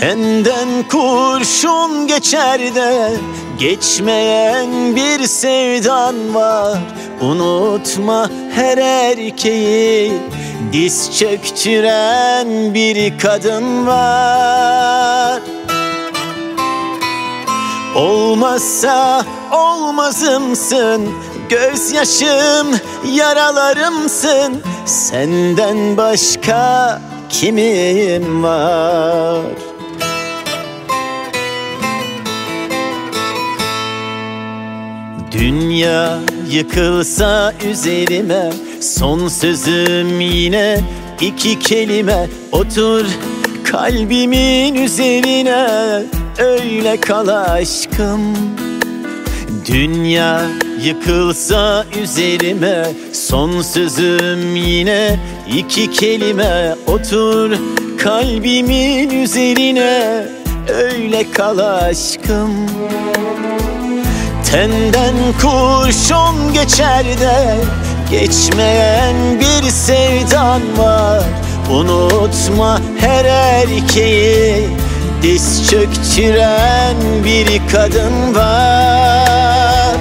Tenden kurşun geçer de Geçmeyen bir sevdan var. Unutma her erkeği Diz çöktüren bir kadın var. Olmazsa olmazımsın Gözyaşım yaralarımsın. Senden başka kimim var Dünya yıkılsa üzerime Son sözüm yine iki kelime. Otur kalbimin üzerine Öyle kal aşkım. Dünya yıkılsa üzerime Son sözüm yine iki kelime. Otur kalbimin üzerine Öyle kal aşkım Tenden kurşun geçer de Geçmeyen bir sevdan var. Unutma her erkeği Diz çöktüren bir kadın var.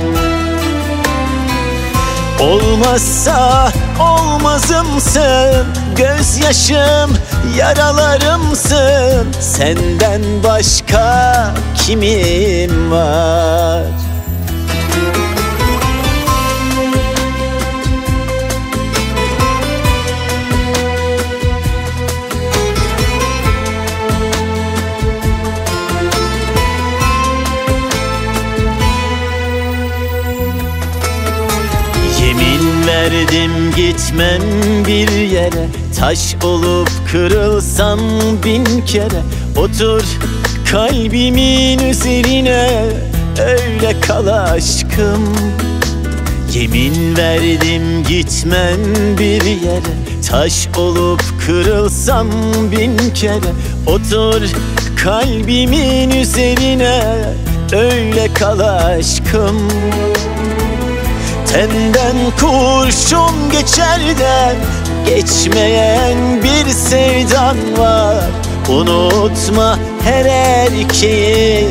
Olmazsa olmazımsın Gözyaşım yaralarımsın. Senden başka kimim var verdim gitmem bir yere. Taş olup kırılsam bin kere. Otur kalbimin üzerine. Öyle kal aşkım. Yemin verdim gitmem bir yere. Taş olup kırılsam bin kere. Otur kalbimin üzerine. Öyle kal aşkım Tenden kurşun geçer de Geçmeyen bir sevdan var. Unutma her erkeği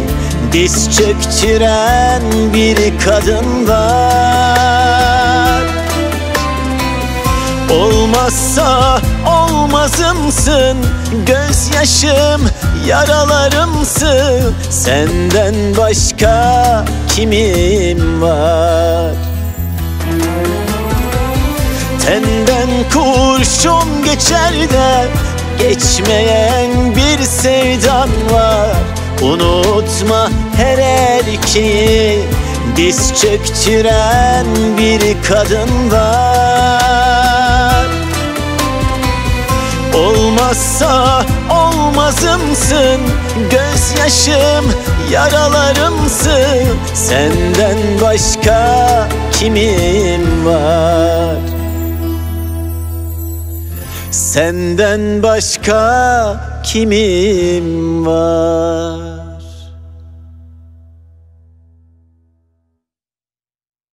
Diz çöktüren bir kadın var. Olmazsa olmazımsın Gözyaşım yaralarımsın. Senden başka kimim var Tenden kurşun geçer de Geçmeyen bir sevdan var. Unutma her erkeği Diz çöktüren bir kadın var. Olmazsa olmazımsın Gözyaşım yaralarımsın. Senden başka kimim var Senden başka kimim var